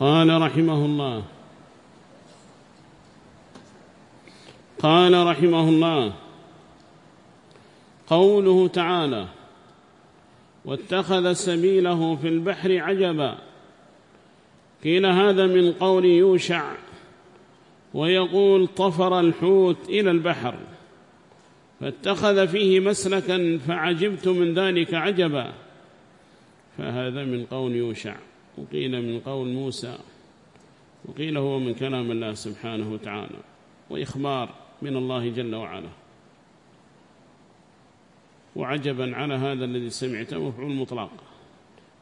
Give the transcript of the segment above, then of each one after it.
قال رحمه الله. قال رحمه الله. قوله تعالى واتخذ سبيله في البحر عجبا. قيل هذا من قول يوشع ويقول طفر الحوت إلى البحر فاتخذ فيه مسلكا فعجبت من ذلك عجبا. فهذا من قول يوشع. وقيل من قول موسى وقيل هو من كلام الله سبحانه وتعالى وإخبار من الله جل وعلا. وعجبا على هذا الذي سمعته مفعول مطلق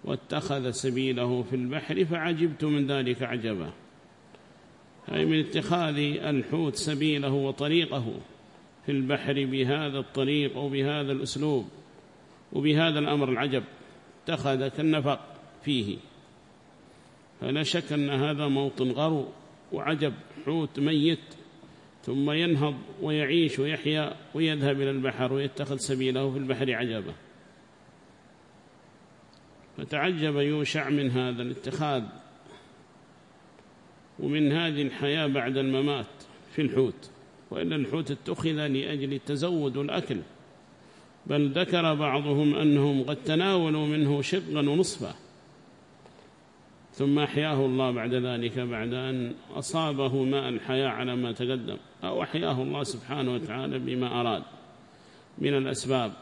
واتخذ سبيله في البحر فعجبت من ذلك عجبا. أي من اتخاذ الحوت سبيله وطريقه في البحر بهذا الطريق أو بهذا الأسلوب وبهذا الأمر العجب. اتخذ كالنفق فيه. فلا شك أن هذا موطن غرو وعجب حوت ميت ثم ينهض ويعيش ويحيا ويذهب إلى البحر ويتخذ سبيله في البحر عجبا. فتعجب يوشع من هذا الاتخاذ ومن هذه الحياة بعد الممات في الحوت وإن الحوت اتخذ لأجل التزود والأكل بل ذكر بعضهم أنهم قد تناولوا منه شقا ونصفا. ثم أحياه الله بعد ذلك بعد أن أصابه ماء الحياة على ما تقدم. أو أحياه الله سبحانه وتعالى بما أراد. من الأسباب.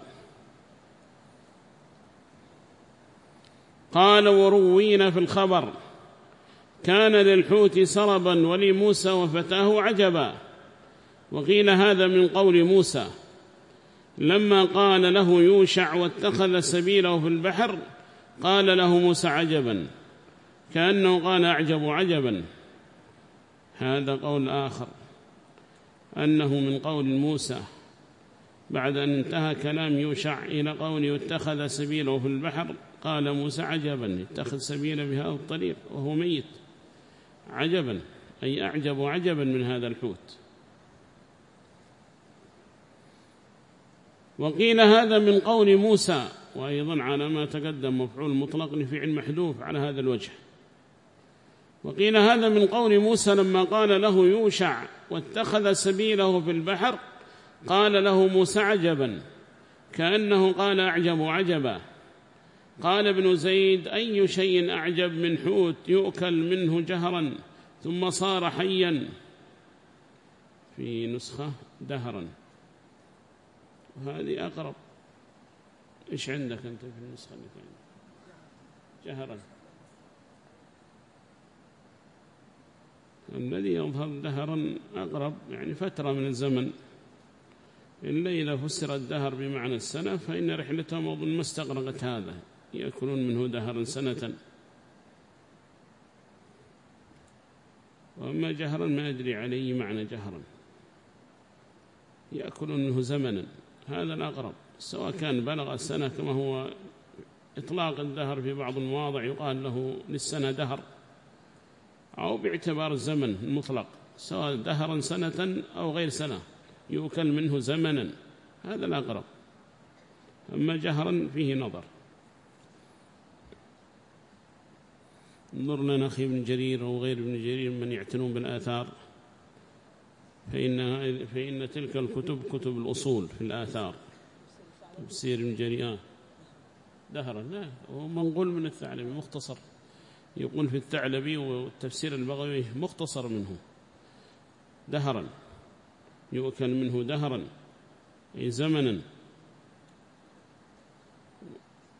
قال وروينا في الخبر كان للحوت سربا ولموسى وفتاه عجبا. وقيل هذا من قول موسى لما قال له يوشع واتخذ سبيله في البحر قال له موسى عجبا. كأنه قال أعجب عجبا. هذا قول آخر. أنه من قول موسى. بعد أن انتهى كلام يوشع إلى قوله اتخذ سبيله في البحر قال موسى عجبا. اتخذ سبيله بهذا الطريق وهو ميت. عجبا أي أعجب عجبا من هذا الحوت. وقيل هذا من قول موسى وأيضا على ما تقدم مفعول مطلق لفعل محذوف على هذا الوجه. وقيل هذا من قول موسى لما قال له يوشع واتخذ سبيله في البحر قال له موسى عجبا كأنه قال أعجب عجبا. قال ابن زيد أي شيء أعجب من حوت يؤكل منه جهرا ثم صار حيا؟ في نسخة دهرا. وهذه أقرب. إيش عندك أنت في النسخة اللي جهرا. الذي يظهر دهرا أقرب يعني فترة من الزمن. إذا فسر الدهر بمعنى السنة فإن رحلتهم أظن ما استغرقت هذا يأكلون منه دهرا سنة. وأما جهرا ما أدري عليه معنى جهرا. يأكلون منه زمنا هذا الأقرب. سواء كان بلغ السنة كما هو إطلاق الدهر في بعض المواضع يقال له للسنة دهر. أو باعتبار الزمن المطلق سواء دهرا سنة أو غير سنة يؤكل منه زمنا هذا الأقرب أما جهرا فيه نظر. انظر لنا أخي ابن جرير أو غير ابن جرير من يعتنون بالآثار فإن, فإن تلك الكتب كتب الأصول في الآثار. تفسير ابن جرير. آه. دهرا لا هو منقول من الثعلبي مختصر. يقول في الثعلبي والتفسير البغوي مختصر منه. دهرا. يؤكل منه دهرا. أي زمنا.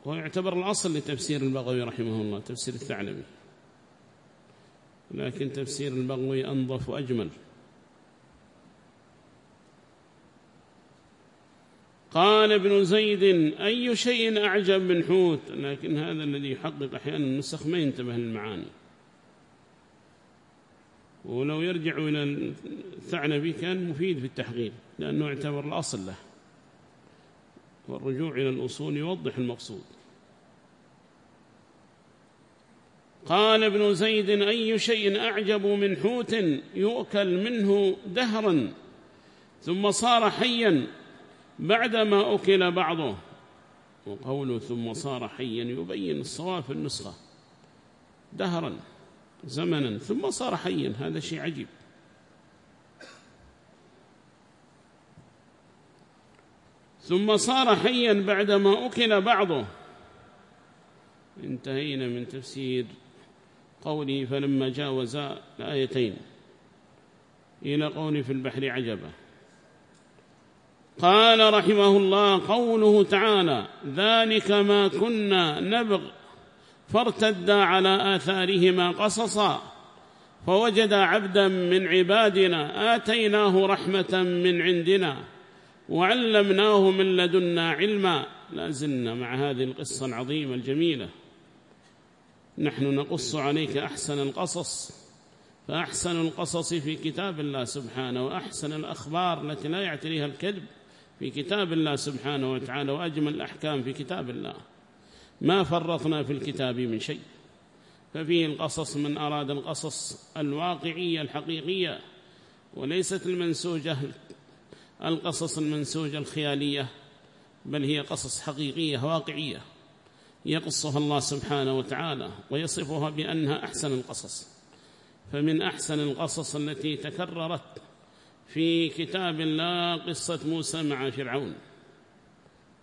ويعتبر الأصل لتفسير البغوي رحمه الله تفسير الثعلبي. لكن تفسير البغوي أنظف وأجمل. قال ابن زيد أي شيء أعجب من حوت؟ لكن هذا الذي يحقق أحيانا النسخ ما ينتبه للمعاني ولو يرجع إلى الثعنبي كان مفيد في التحقيق لأنه يعتبر الأصل له. والرجوع إلى الأصول يوضح المقصود. قال ابن زيد أي شيء أعجب من حوت يؤكل منه دهرا ثم صار حيا بعدما أكل بعضه. وقوله ثم صار حيا يبين الصواب في النسخة. دهرا زمنا ثم صار حيا. هذا شيء عجيب. ثم صار حيا بعدما أكل بعضه. انتهينا من تفسير قوله فلما جاوز الآيتين. إلى قوله في البحر عجبا. قال رحمه الله قوله تعالى ذلك ما كنا نبغ فارتدا على آثارهما قصصا. فوجدا عبدا من عبادنا آتيناه رحمة من عندنا وعلمناه من لدنا علما. لا زلنا مع هذه القصة العظيمة الجميلة. نحن نقص عليك أحسن القصص فأحسن القصص في كتاب الله سبحانه وأحسن الأخبار التي لا يعتريها الكذب. في كتاب الله سبحانه وتعالى وأجمل الأحكام في كتاب الله. ما فرطنا في الكتاب من شيء. ففيه القصص من أراد القصص الواقعية الحقيقية وليست المنسوجة القصص المنسوجة الخيالية بل هي قصص حقيقية واقعية يقصها الله سبحانه وتعالى ويصفها بأنها أحسن القصص. فمن أحسن القصص التي تكررت في كتاب الله قصة موسى مع فرعون.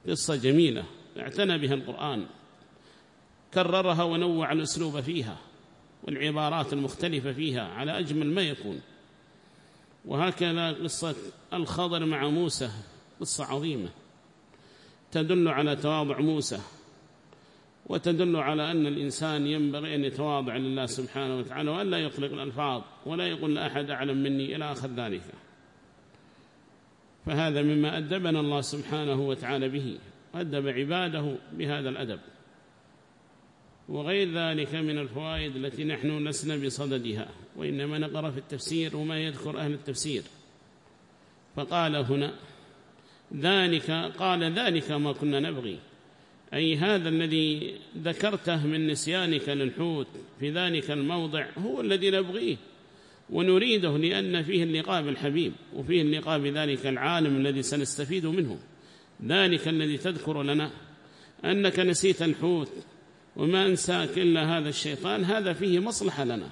قصة جميلة اعتنى بها القرآن كررها ونوع الأسلوب فيها والعبارات المختلفة فيها على أجمل ما يكون. وهكذا قصة الخضر مع موسى قصة عظيمة. تدل على تواضع موسى وتدل على أن الإنسان ينبغي أن يتواضع لله سبحانه وتعالى وأن لا يطلق الألفاظ ولا يقول لأحد أعلم مني إلى آخر ذلك. فهذا مما أدبنا الله سبحانه وتعالى به أدب عباده بهذا الأدب. وغير ذلك من الفوائد التي نحن لسنا بصددها وإنما نقرأ في التفسير وما يذكر أهل التفسير. فقال هنا ذلك قال ذلك ما كنا نبغي. أي هذا الذي ذكرته من نسيانك للحوت في ذلك الموضع هو الذي نبغيه. ونريده لأن فيه اللقاء بالحبيب وفيه اللقاء بذلك العالم الذي سنستفيد منه. ذلك الذي تذكر لنا أنك نسيت الحوت وما أنساك إلا هذا الشيطان هذا فيه مصلحة لنا.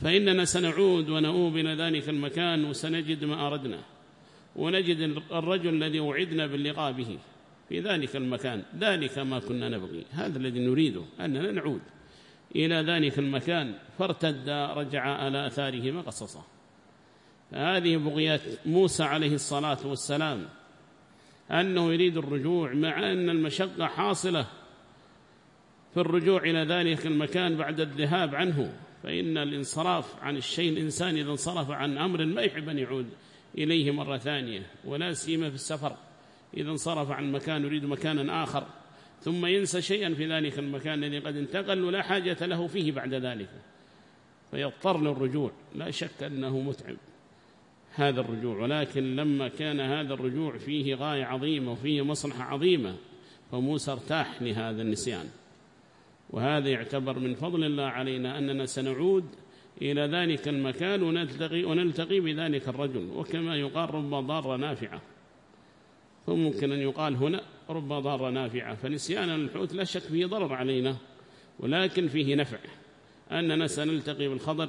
فإننا سنعود ونؤوب إلى ذلك المكان وسنجد ما أردنا ونجد الرجل الذي وعدنا باللقاء به في ذلك المكان. ذلك ما كنا نبغي. هذا الذي نريده أننا نعود. إلى ذلك المكان فارتد رجع على أثارهما قصصا فهذه بغيات موسى عليه الصلاة والسلام أنه يريد الرجوع مع أن المشقة حاصلة. في الرجوع إلى ذلك المكان بعد الذهاب عنه فإن الانصراف عن الشيء الإنسان إذا انصرف عن أمر ما يحب أن يعود إليه مرة ثانية ولا سيما في السفر. إذا انصرف عن مكان يريد مكانا آخر. ثم ينسى شيئا في ذلك المكان الذي قد انتقل ولا حاجة له فيه بعد ذلك. فيضطر للرجوع لا شك أنه متعب هذا الرجوع ولكن لما كان هذا الرجوع فيه غاية عظيمة وفيه مصلحة عظيمة فموسى ارتاح لهذا النسيان. وهذا يعتبر من فضل الله علينا أننا سنعود إلى ذلك المكان ونلتقي, ونلتقي بذلك الرجل. وكما يقال رب ضار نافعة. فممكن أن يقال هنا رب ضار نافعة فنسيان الحوت لا شك فيه ضرر علينا ولكن فيه نفع. أننا سنلتقي بالخضر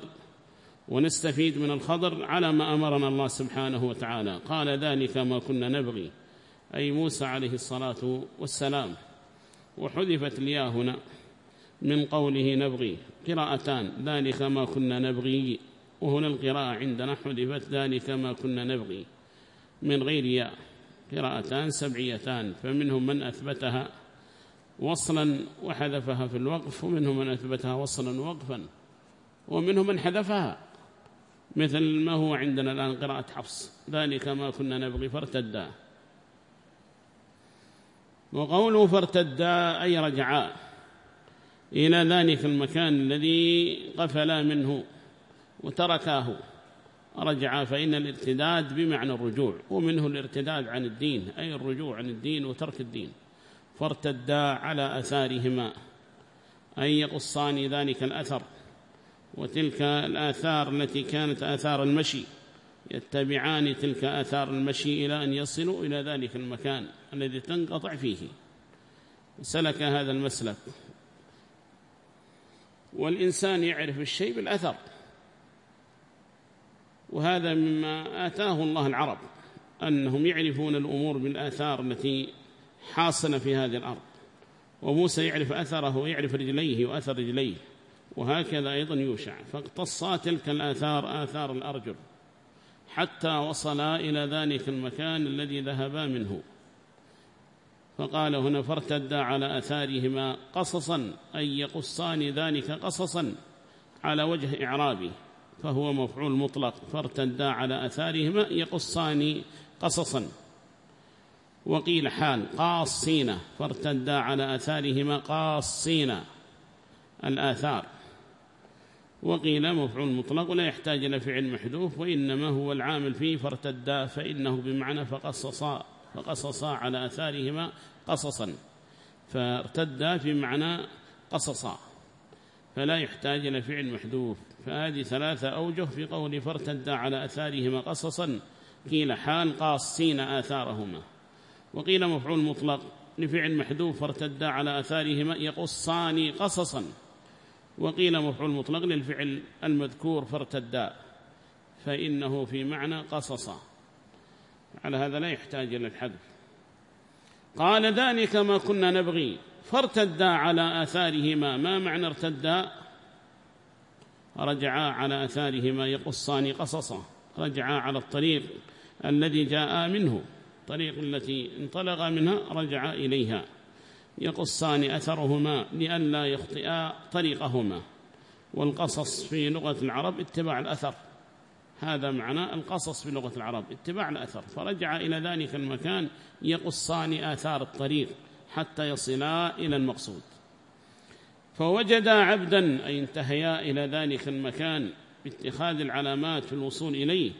ونستفيد من الخضر على ما أمرنا الله سبحانه وتعالى. قال ذلك ما كنا نبغي أي موسى عليه الصلاة والسلام. وحذفت الياء هنا من قوله نبغي قراءتان ذلك ما كنا نبغي. وهنا القراءة عندنا حذفت ذلك ما كنا نبغي من غير ياء. قراءتان سبعيتان فمنهم من أثبتها وصلا وحذفها في الوقف ومنهم من أثبتها وصلا ووقفا ومنهم من حذفها. مثل ما هو عندنا الآن قراءة حفص ذلك ما كنا نبغي فارتدا. وقوله فارتدا أي رجعا إلى ذلك المكان الذي قفلا منه وتركاه. رجع فإن الارتداد بمعنى الرجوع ومنه الارتداد عن الدين أي الرجوع عن الدين وترك الدين. فارتدا على أثارهما أي يقصان ذلك الأثر وتلك الآثار التي كانت آثار المشي. يتبعان تلك آثار المشي إلى أن يصلوا إلى ذلك المكان الذي تنقطع فيه. سلك هذا المسلك. والإنسان يعرف الشيء بالأثر. وهذا مما آتاه الله العرب أنهم يعرفون الأمور بالآثار التي حاصلة في هذه الأرض. وموسى يعرف أثره ويعرف رجليه وأثر رجليه وهكذا أيضا يوشع. فاقتصا تلك الآثار آثار الأرجل حتى وصلا إلى ذلك المكان الذي ذهبا منه. فقال هنا فارتدا على أثارهما قصصا أي يقصان ذلك قصصا على وجه إعرابه. فهو مفعول مطلق فارتدا على أثارهما يقصان قصصا. وقيل حال قاصين فارتدا على أثارهما قاصين الآثار. وقيل مفعول مطلق ولا يحتاج إلى فعل محذوف وإنما هو العامل فيه فارتدا فإنه بمعنى فقصصا فقصصا على أثارهما قصصا. فارتدا في معنى قصصا فلا يحتاج إلى فعل محذوف. فهذه ثلاثة أوجه في قول فارتدا على أثارهما قصصا قيل حال قاصين آثارهما. وقيل مفعول مطلق لفعل محذوف فارتدا على أثارهما يقصان قصصا. وقيل مفعول مطلق للفعل المذكور فارتدا فإنه في معنى قصصا على هذا لا يحتاج إلى الحذف. قال ذلك ما كنا نبغي فارتدا على آثارهما. ما معنى ارتدا؟ رجعا على آثارهما يقصان قصصا رجعا على الطريق الذي جاء منه طريق التي انطلق منها رجعا إليها. يقصان أثرهما لئلا يخطئا طريقهما. والقصص في لغة العرب اتباع الأثر. هذا معنى القصص في لغة العرب اتباع الأثر. فرجع إلى ذلك المكان يقصان آثار الطريق حتى يصلا إلى المقصود. فوجدا عبدا أي انتهيا إلى ذلك المكان باتخاذ العلامات في الوصول إليه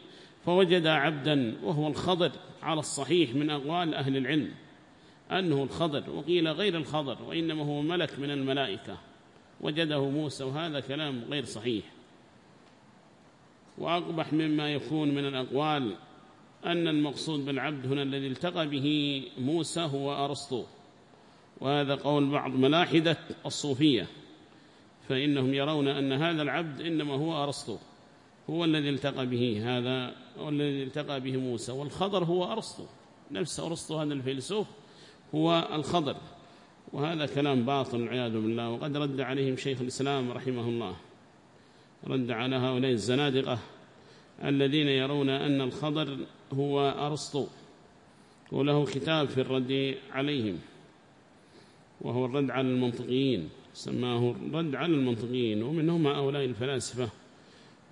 فوجدا عبدا وهو الخضر على الصحيح من أقوال أهل العلم. أنه الخضر وقيل غير الخضر وإنما هو ملك من الملائكة. وجده موسى وهذا كلام غير صحيح. وأقبح مما يكون من الأقوال أن المقصود بالعبد هنا الذي التقى به موسى هو أرسطو. وهذا قول بعض ملاحدة الصوفية فإنهم يرون أن هذا العبد إنما هو أرسطو هو الذي التقى به هذا هو الذي التقى به موسى والخضر هو أرسطو نفس أرسطو هذا الفيلسوف هو الخضر وهذا كلام باطل والعياذ بالله وقد رد عليهم شيخ الإسلام رحمه الله رد على هؤلاء الزنادقة الذين يرون أن الخضر هو أرسطو وله كتاب في الرد عليهم. وهو الرد على المنطقيين سماه الرد على المنطقيين ومنهم هؤلاء الفلاسفة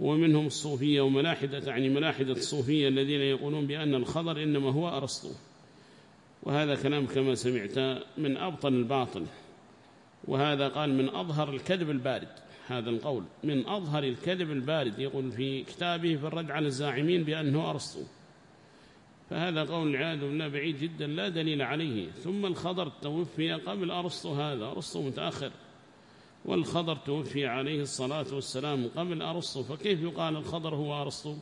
ومنهم الصوفية وملاحدة يعني ملاحدة الصوفية الذين يقولون بأن الخضر إنما هو أرسطو. وهذا كلام كما سمعت من أبطل الباطل وهذا قال من أظهر الكذب البارد هذا القول من أظهر الكذب البارد يقول في كتابه في الرد على الزاعمين بأنه أرسطو. فهذا قول العياذ بالله بعيد جدا لا دليل عليه. ثم الخضر توفي قبل أرسطو هذا. أرسطو متأخر. والخضر توفي عليه الصلاة والسلام قبل أرسطو. فكيف يقال الخضر هو أرسطو؟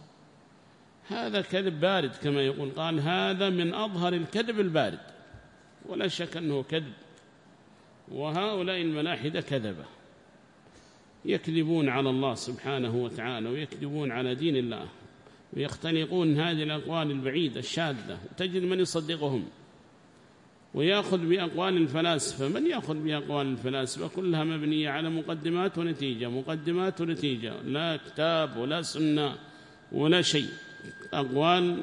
هذا كذب بارد كما يقول. قال هذا من أظهر الكذب البارد. ولا شك أنه كذب. وهؤلاء الملاحدة كذبة. يكذبون على الله سبحانه وتعالى ويكذبون على دين الله. ويختلقون هذه الأقوال البعيدة الشاذة تجد من يصدقهم ويأخذ بأقوال الفلاسفة. من يأخذ بأقوال الفلاسفة؟ كلها مبنية على مقدمات ونتيجة مقدمات ونتيجة لا كتاب ولا سنة ولا شيء. أقوال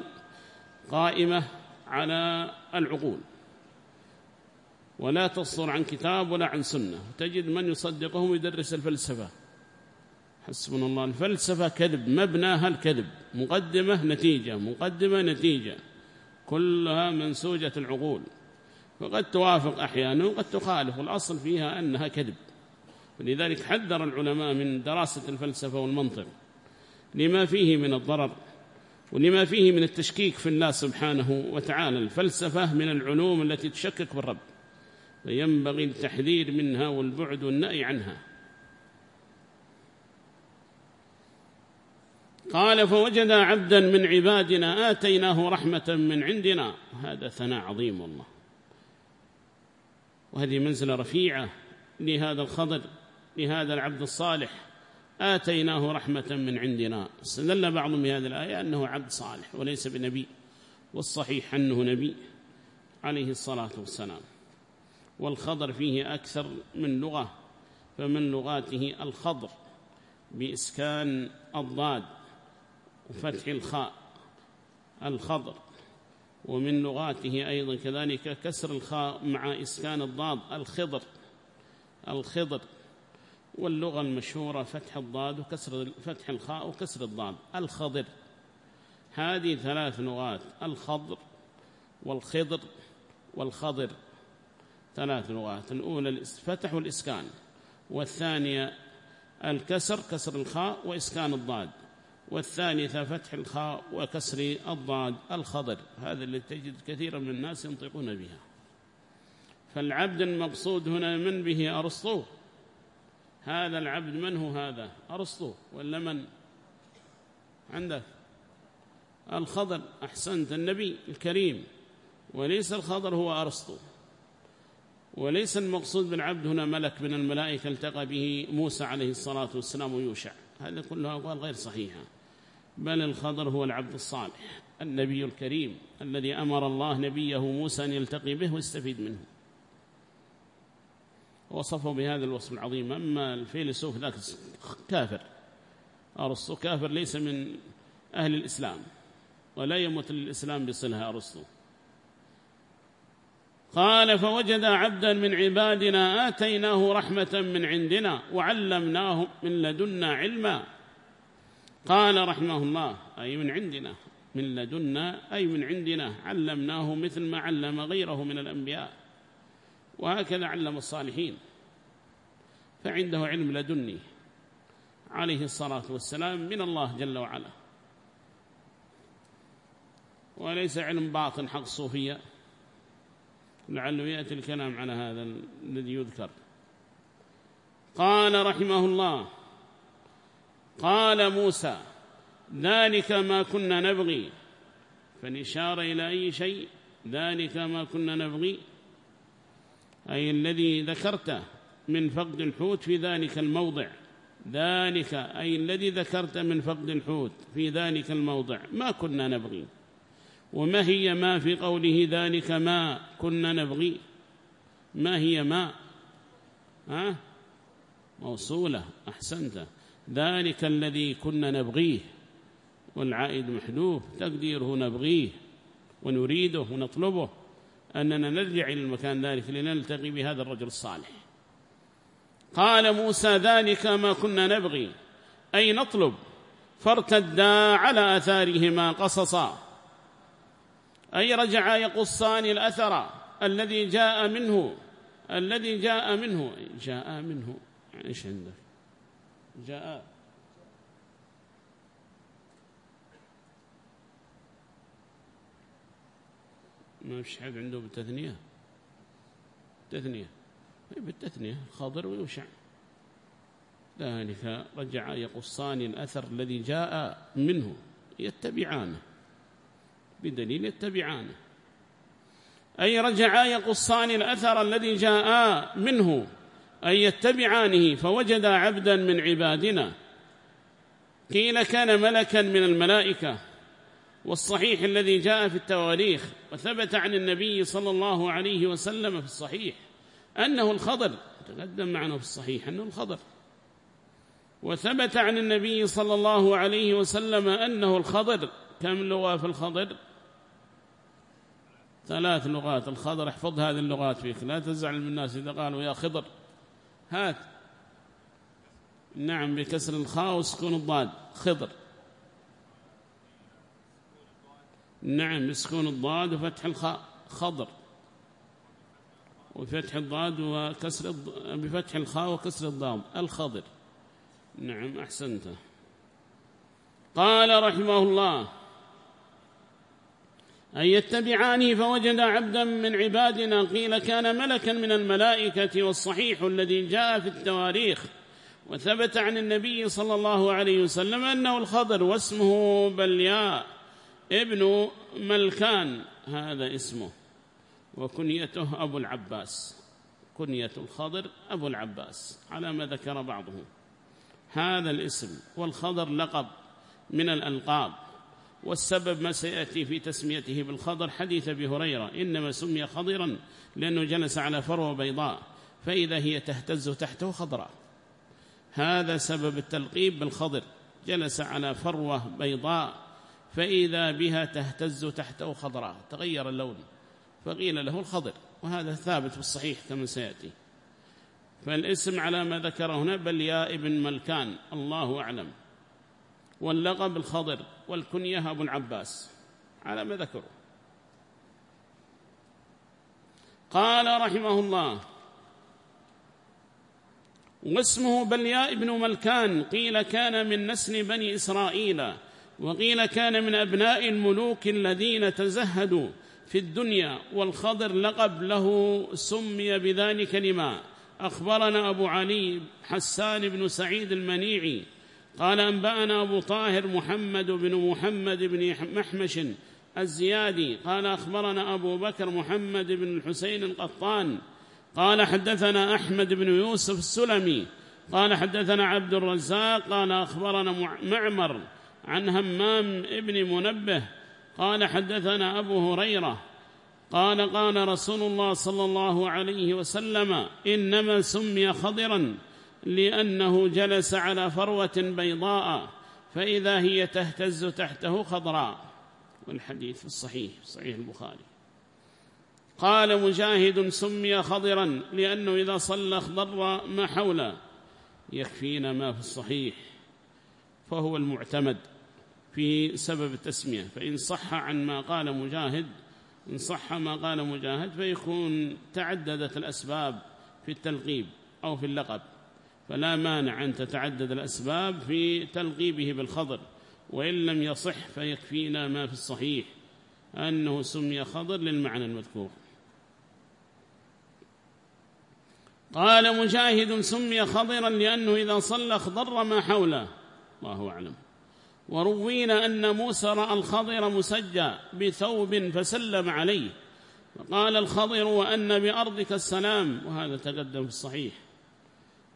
قائمة على العقول ولا تصدر عن كتاب ولا عن سنة. تجد من يصدقهم يدرس الفلسفة. حسبنا الله. الفلسفة كذب مبناها الكذب مقدمة نتيجة مقدمة نتيجة كلها منسوجة العقول. وقد توافق أحيانا وقد تخالف والأصل فيها أنها كذب. ولذلك حذر العلماء من دراسة الفلسفة والمنطق. لما فيه من الضرر ولما فيه من التشكيك في الله سبحانه وتعالى الفلسفة من العلوم التي تشكك بالرب. فينبغي التحذير منها والبعد والنأي عنها. قال فوجد عبدا من عبادنا آتيناه رحمة من عندنا. هذا ثناء عظيم والله. وهذه منزلة رفيعة لهذا الخضر لهذا العبد الصالح. آتيناه رحمة من عندنا. استدل بعضهم بهذه الآية أنه عبد صالح وليس بنبي والصحيح أنه نبي عليه الصلاة والسلام. والخضر فيه أكثر من لغة فمن لغاته الخضر بإسكان الضاد. وفتح الخاء الخضر. ومن لغاته أيضا كذلك كسر الخاء مع إسكان الضاد الخضر الخضر. واللغة المشهورة فتح الضاد وكسر فتح الخاء وكسر الضاد الخضر. هذه ثلاث لغات الخضر والخضر والخضر. ثلاث لغات الأولى الفتح والإسكان والثانية الكسر كسر الخاء وإسكان الضاد. والثالثة فتح الخاء وكسر الضاد الخضر هذا اللي تجد كثيرا من الناس ينطقون بها. فالعبد المقصود هنا من به أرسطو؟ هذا العبد من هو هذا؟ أرسطو ولا من؟ عندك الخضر أحسنت النبي الكريم. وليس الخضر هو أرسطو. وليس المقصود بالعبد هنا ملك من الملائكة التقى به موسى عليه الصلاة والسلام ويوشع. هذه كلها أقوال غير صحيحة. بل الخضر هو العبد الصالح النبي الكريم الذي أمر الله نبيه موسى أن يلتقي به ويستفيد منه. وصفه بهذا الوصف العظيم. أما الفيلسوف ذاك كافر أرسطو كافر ليس من أهل الإسلام ولا يموت للإسلام بصلها أرسطو. قال فوجد عبدا من عبادنا آتيناه رحمة من عندنا وعلمناه من لدنا علما. قال رحمه الله أي من عندنا من لدنا أي من عندنا علمناه مثل ما علم غيره من الأنبياء وهكذا علم الصالحين. فعنده علم لدني عليه الصلاة والسلام من الله جل وعلا. وليس علم باطن حق الصوفية. لعله يأتي الكلام على هذا الذي يذكر. قال رحمه الله قال موسى ذلك ما كنا نبغي. فالإشارة إلى أي شيء ذلك ما كنا نبغي. أي الذي ذكرته من فقد الحوت في ذلك الموضع. ذلك أي الذي ذكرت من فقد الحوت في ذلك الموضع. ما كنا نبغي. وما هي ما في قوله ذلك ما كنا نبغي؟ ما هي ما؟ ها؟ موصولة. أحسنت. ذلك الذي كنا نبغيه والعائد محذوف تقديره نبغيه ونريده ونطلبه أننا نرجع إلى المكان ذلك لنلتقي بهذا الرجل الصالح. قال موسى ذلك ما كنا نبغي أي نطلب فارتدا على أثارهما قصصا. أي رجعا يقصان الأثر الذي جاء منه الذي جاء منه جاء منه إيش عندك جاء. ما فيش حد عنده بالتثنية؟ تثنية. إيه، بالتثنية خضر ويوشع. ذلك رجع يقصان الأثر الذي جاء منه. يتبعانه. بدليل يتبعانه. أي رجعا يقصان الأثر الذي جاء منه. أي يتبعانه فوجد عبدا من عبادنا. قيل كان ملكا من الملائكة والصحيح الذي جاء في التواريخ وثبت عن النبي صلى الله عليه وسلم في الصحيح أنه الخضر. تقدم معنا في الصحيح أنه الخضر. وثبت عن النبي صلى الله عليه وسلم أنه الخضر. كم لغة في الخضر؟ ثلاث لغات. الخضر احفظ هذه اللغات فيك لا تزعل من الناس إذا قالوا يا خضر. هات. نعم بكسر الخاء وسكون الضاد. خضر. نعم بسكون الضاد وفتح الخاء. خضر. وفتح الضاد وكسر بفتح الخاء وكسر الضاد. الخضر. نعم أحسنت. قال رحمه الله أن يتبعاني فوجد عبدا من عبادنا قيل كان ملكا من الملائكة والصحيح الذي جاء في التواريخ وثبت عن النبي صلى الله عليه وسلم أنه الخضر واسمه بلياء ابن ملكان هذا اسمه وكنيته أبو العباس كنية الخضر أبو العباس على ما ذكر بعضهم. هذا الاسم والخضر لقب من الألقاب. والسبب ما سيأتي في تسميته بالخضر حديث أبي هريرة إنما سمي خضرا لأنه جلس على فروة بيضاء فإذا هي تهتز تحته خضراء هذا سبب التلقيب بالخضر جلس على فروة بيضاء فإذا بها تهتز تحته خضراء تغير اللون فقيل له الخضر وهذا ثابت في الصحيح كما سيأتي. فالاسم على ما ذكر هنا بل يا ابن ملكان الله أعلم. واللقب الخضر والكنية أبو العباس على ما ذكروا. قال رحمه الله واسمه بلياء بن ملكان قيل كان من نسل بني إسرائيل وقيل كان من أبناء الملوك الذين تزهدوا في الدنيا والخضر لقب له سمي بذلك لما أخبرنا أبو علي حسان بن سعيد المنيعي قال أنبأنا أبو طاهر محمد بن محمد بن محمش الزيادي. قال أخبرنا أبو بكر محمد بن الحسين القطان. قال حدثنا أحمد بن يوسف السلمي. قال حدثنا عبد الرزاق. قال أخبرنا معمر عن همام ابن منبه. قال حدثنا أبو هريرة. قال قال رسول الله صلى الله عليه وسلم إنما سمي خضرا. لأنه جلس على فروة بيضاء فإذا هي تهتز تحته خضراء. والحديث الصحيح صحيح البخاري. قال مجاهد سمي خضرا لأنه إذا صلى اخضر ما حوله. يكفينا ما في الصحيح فهو المعتمد في سبب التسمية. فإن صح عن ما قال مجاهد إن صح ما قال مجاهد فيكون تعددت الأسباب في التلقيب أو في اللقب. فلا مانع أن تتعدد الأسباب في تلقيبه بالخضر وإن لم يصح فيكفينا ما في الصحيح أنه سمي خضر للمعنى المذكور. قال مجاهد سمي خضرا لأنه إذا صلى اخضر ما حوله. الله أعلم. وروينا أن موسى رأى الخضر مسجى بثوب فسلم عليه فقال الخضر وأن بأرضك السلام وهذا تقدم في الصحيح.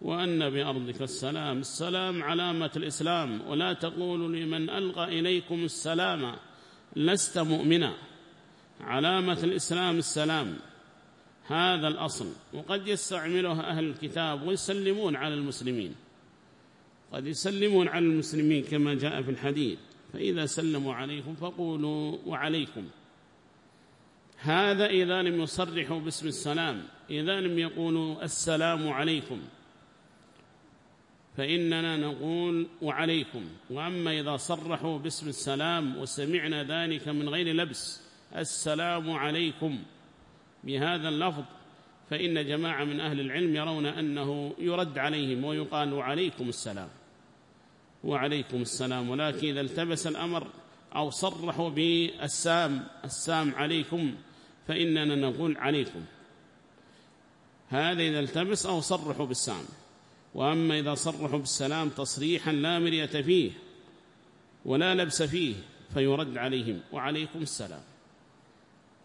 وأن بأرضك السلام السلام علامة الإسلام. ولا تقولوا لمن ألقى إليكم السلام لست مؤمنا. علامة الإسلام السلام. هذا الأصل. وقد يستعمله أهل الكتاب ويسلمون على المسلمين. قد يسلمون على المسلمين كما جاء في الحديث. فإذا سلموا عليكم فقولوا وعليكم. هذا إذا لم يصرحوا باسم السلام. إذا لم يقولوا السلام عليكم. فإننا نقول وعليكم. وأما إذا صرحوا باسم السلام وسمعنا ذلك من غير لبس السلام عليكم. بهذا اللفظ فإن جماعة من أهل العلم يرون أنه يرد عليهم ويقال عليكم السلام. وعليكم السلام. ولكن إذا التبس الأمر أو صرحوا بالسام السام عليكم فإننا نقول عليكم. هذا إذا التبس أو صرحوا بالسام. وأما إذا صرحوا بالسلام تصريحا لا مرية فيه ولا لبس فيه فيرد عليهم وعليكم السلام.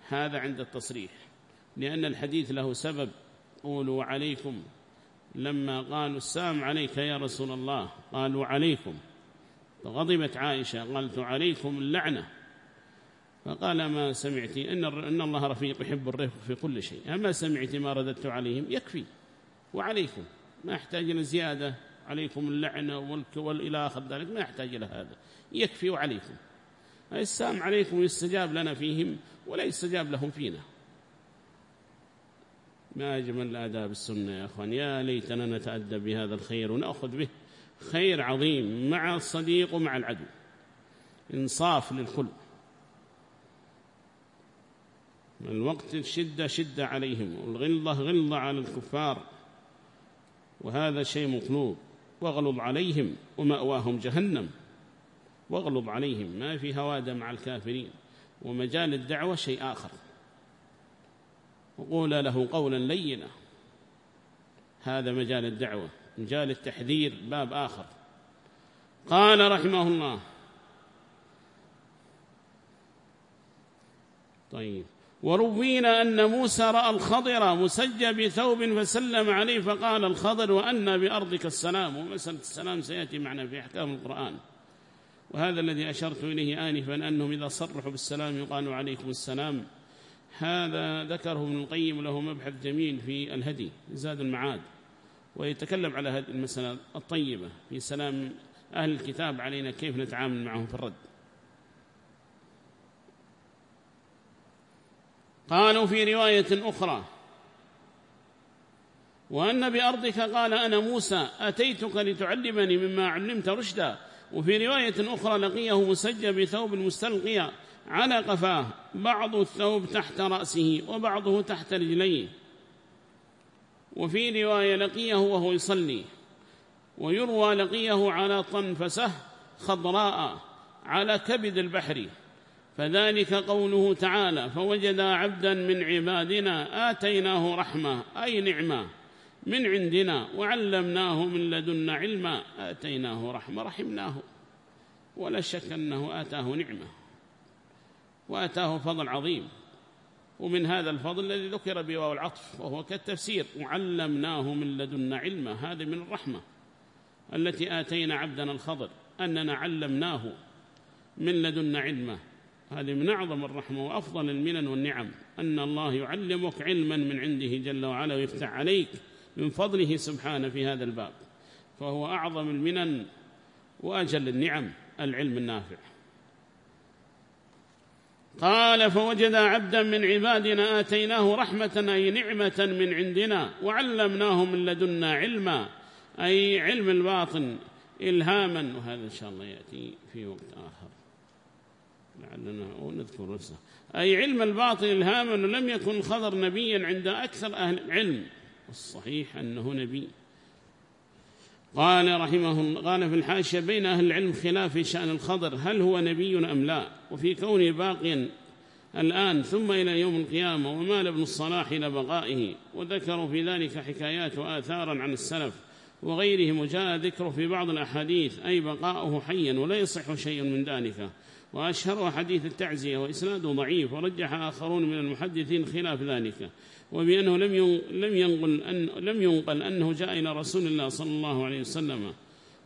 هذا عند التصريح لأن الحديث له سبب. قولوا عليكم. لما قالوا السلام عليك يا رسول الله قالوا عليكم. فغضبت عائشة قالت عليكم اللعنة. فقال ما سمعت إن, إن الله رفيق يحب الرفق في كل شيء. أما سمعت ما رددت عليهم؟ يكفي. وعليكم. ما يحتاج إلى زيادة عليكم اللعنة والإلى آخر ذلك ما يحتاج إلى هذا. يكفي وعليكم السلام عليكم يستجاب لنا فيهم ولا يستجاب لهم فينا. ما أجمل آداب السنة يا أخوان. يا ليتنا نتأدب بهذا الخير ونأخذ به خير عظيم مع الصديق ومع العدو. إنصاف للكل الوقت الشدة شدة عليهم. والغلظة غلظة على الكفار. وهذا شيء مطلوب. واغلظ عليهم ومأواهم جهنم. واغلظ عليهم ما في هوادة مع الكافرين. ومجال الدعوة شيء آخر. وقول له قولا لينا. هذا مجال الدعوة مجال التحذير باب آخر. قال رحمه الله. طيب. وروينا أن موسى رأى الخضر مسجى بثوب فسلم عليه فقال الخضر وأن بأرضك السلام ومسألة السلام سيأتي معنا في أحكام القرآن. وهذا الذي أشرت إليه آنفا أنهم إذا صرحوا بالسلام يقال عليكم السلام. هذا ذكره ابن القيم له مبحث جميل في الهدي زاد المعاد ويتكلم على هذه المسألة الطيبة في سلام أهل الكتاب علينا كيف نتعامل معهم في الرد. قالوا في رواية أخرى وأن بأرضك قال أنا موسى أتيتك لتعلمني مما علمت رشدا. وفي رواية أخرى لقيه مسجى بثوب مستلقيا على قفاه بعض الثوب تحت رأسه وبعضه تحت رجليه. وفي رواية لقيه وهو يصلي ويروى لقيه على طنفسه خضراء على كبد البحر. فذلك قوله تعالى فوجد عبدا من عبادنا آتيناه رحمة أي نعمة من عندنا وعلمناه من لدنا علما آتيناه رحمة رحمناه ولا شك أنه آتاه نعمة وآتاه فضل عظيم ومن هذا الفضل الذي ذكر بواو العطف وهو كالتفسير وعلمناه من لدنا علما هذه من الرحمة التي آتينا عبدنا الخضر أننا علمناه من لدنا علما. هذه من أعظم الرحمة وأفضل المنن والنعم أن الله يعلمك علما من عنده جل وعلا ويفتح عليك من فضله سبحانه في هذا الباب. فهو أعظم المنن وأجل النعم العلم النافع. قال فوجد عبدا من عبادنا آتيناه رحمة أي نعمة من عندنا وعلمناه من لدنا علما أي علم الباطن إلهاما. وهذا إن شاء الله يأتي في وقت آخر. لعلنا نذكر نفسه. أي علم الباطن إلهاما لم يكن الخضر نبيا عند أكثر أهل العلم والصحيح أنه نبي. قال رحمه الله قال في الحاشية بين أهل العلم خلاف في شأن الخضر هل هو نبي أم لا؟ وفي كونه باقيا الآن ثم إلى يوم القيامة ومال ابن الصلاح إلى بقائه وذكروا في ذلك حكايات وآثارا عن السلف وغيرهم وجاء ذكره في بعض الأحاديث أي بقاؤه حيا ولا يصح شيء من ذلك. وأشهر حديث التعزية وإسناده ضعيف ورجح آخرون من المحدثين خلاف ذلك وبأنه لم لم ينقل أن لم ينقل أنه جاء إلى رسول الله صلى الله عليه وسلم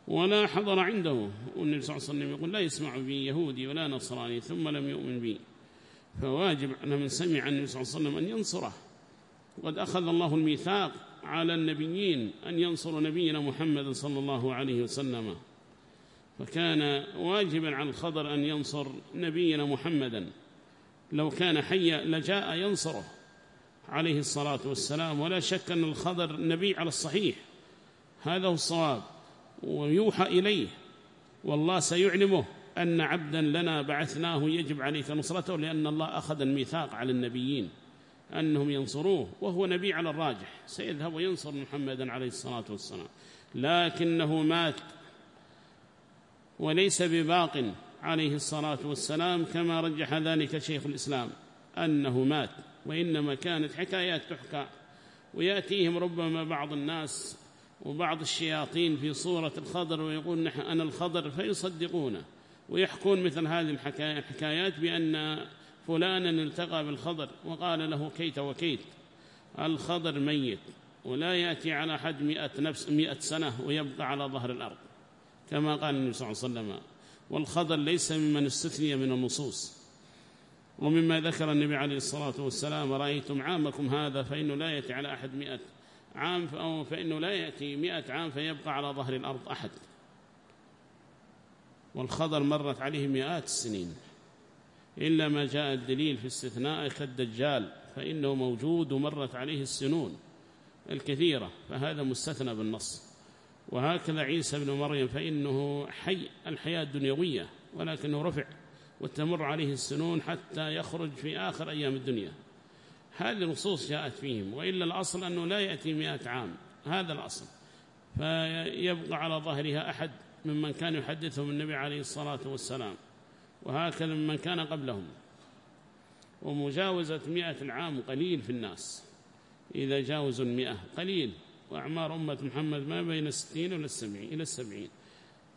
ولا حضر عنده والنبي صلى الله عليه وسلم يقول لا يسمع بي يهودي ولا نصراني ثم لم يؤمن بي. فواجب أن من سمع النبي صلى الله عليه وسلم أن ينصره. وقد أخذ الله الميثاق على النبيين أن ينصروا نبينا محمد صلى الله عليه وسلم. فكان واجبا على الخضر أن ينصر نبينا محمدا. لو كان حيا لجاء ينصره عليه الصلاة والسلام. ولا شك أن الخضر نبي على الصحيح. هذا هو الصواب ويوحى إليه. والله سيعلمه أن عبدا لنا بعثناه يجب عليك نصرته لأن الله أخذ الميثاق على النبيين أنهم ينصروه وهو نبي على الراجح. سيذهب وينصر محمدا عليه الصلاة والسلام. لكنه مات وليس بباق عليه الصلاة والسلام كما رجح ذلك شيخ الإسلام أنه مات وإنما كانت حكايات تحكى. ويأتيهم ربما بعض الناس وبعض الشياطين في صورة الخضر ويقول نحن أنا الخضر فيصدقونه ويحكون مثل هذه الحكايات بأن فلانا التقى بالخضر وقال له كيت وكيت الخضر ميت ولا يأتي على حد مئة, نفس مئة سنة ويبقى على ظهر الأرض. كما قال النبي صلى الله عليه وسلم والخضر ليس ممن استثني من النصوص. ومما ذكر النبي عليه الصلاة والسلام رأيتم عامكم هذا فإنه لا يأتي على أحد مئة عام فإنه لا يأتي مئة عام فيبقى على ظهر الأرض أحد. والخضر مرت عليه مئات السنين. إلا ما جاء الدليل في استثناء كالدجال فإنه موجود ومرت عليه السنون الكثيرة فهذا مستثنى بالنص. وهكذا عيسى بن مريم فإنه حي الحياة الدنيوية ولكنه رفع وتمر عليه السنون حتى يخرج في آخر أيام الدنيا. هذه النصوص جاءت فيهم وإلا الأصل أنه لا يأتي مئة عام هذا الأصل. فيبقى على ظهرها أحد ممن كان يحدثهم النبي عليه الصلاة والسلام وهكذا ممن كان قبلهم. ومجاوزة مئة العام قليل في الناس إذا جاوزوا المئة قليل. وأعمار أمة محمد ما بين الستين إلى السبعين, إلى السبعين.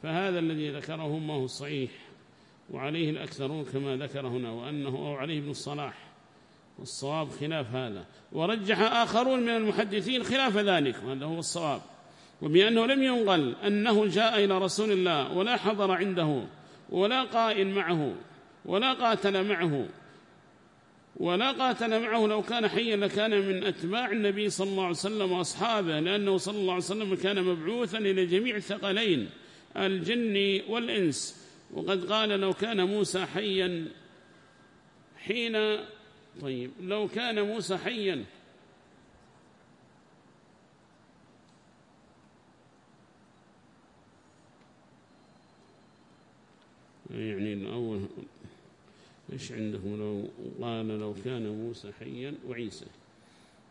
فهذا الذي ذكره ما هو صحيح وعليه الأكثرون كما ذكر هنا وأنه أو عليه ابن الصلاح. والصواب خلاف هذا. ورجح آخرون من المحدثين خلاف ذلك وهذا هو الصواب. وبأنه لم ينقل أنه جاء إلى رسول الله ولا حضر عنده ولا قائل معه ولا قاتل معه. ولا قاتل معه لو كان حيا لكان من أتباع النبي صلى الله عليه وسلم وأصحابه لأنه صلى الله عليه وسلم كان مبعوثا إلى جميع الثقلين الجن والإنس. وقد قال لو كان موسى حيا حين طيب لو كان موسى حيا يعني الأول إيش عندهم؟ لو قال لو كان موسى حيا وعيسى.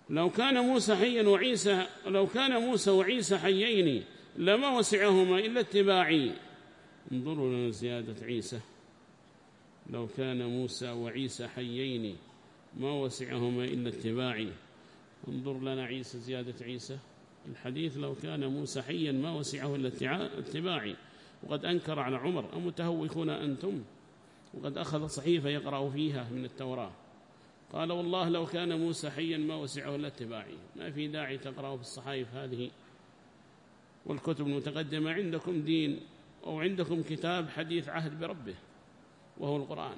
لو كان موسى حيا وعيسى لو كان موسى وعيسى حيين لما وسعهما إلا اتباعي. انظروا لنا زيادة عيسى. لو كان موسى وعيسى حيين ما وسعهما إلا اتباعي. انظر لنا عيسى زيادة عيسى. الحديث لو كان موسى حيا ما وسعه إلا اتباعي. وقد أنكر على عمر أمتهوكون أنتم؟ وقد أخذ صحيفة يقرأ فيها من التوراة. قال والله لو كان موسى حيا ما وسعه إلا اتباعي ما في داعي تقرأه في الصحائف هذه. والكتب المتقدمة عندكم دين أو عندكم كتاب حديث عهد بربه وهو القرآن.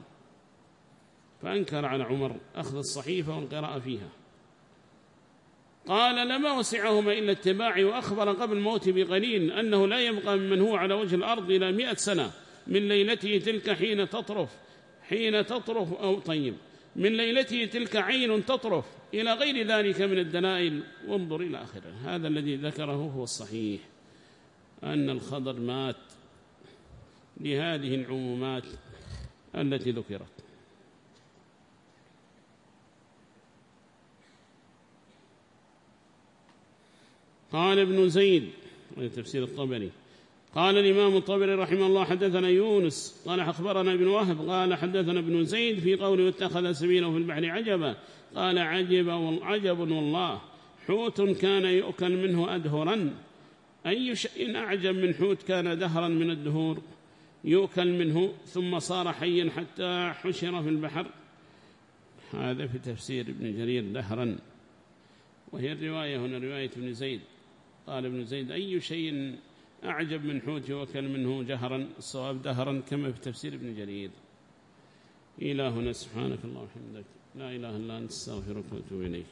فأنكر على عمر أخذ الصحيفة والقراءة فيها. قال لما وسعهما إلا اتباعي وأخبر قبل موت بقليل أنه لا يبقى من هو على وجه الأرض إلى مئة سنة. من ليلته تلك حين تطرف حين تطرف أو طيب من ليلته تلك عين تطرف إلى غير ذلك من الدلائل وانظر إلى آخره. هذا الذي ذكره هو الصحيح أن الخضر مات لهذه العمومات التي ذكرت. قال ابن زيد تفسير الطبري قال الإمام الطبري رحمه الله حدثنا يونس قال أخبرنا ابن وهب قال حدثنا ابن زيد في قوله اتخذ سبيله في البحر عجبا. قال عجب عجب والله. حوت كان يؤكل منه أدهرا. أي شيء أعجب من حوت كان دهرا من الدهور. يؤكل منه ثم صار حيا حتى حشر في البحر. هذا في تفسير ابن جرير دهرا. وهي الرواية هنا رواية ابن زيد. قال ابن زيد أي شيء أعجب من حوت يؤكل منه جهرا الصواب دهرا كما في تفسير ابن جرير. إلهنا سبحانك الله وحمدك لا إله إلا أنت استغفرك وأتوب إليك.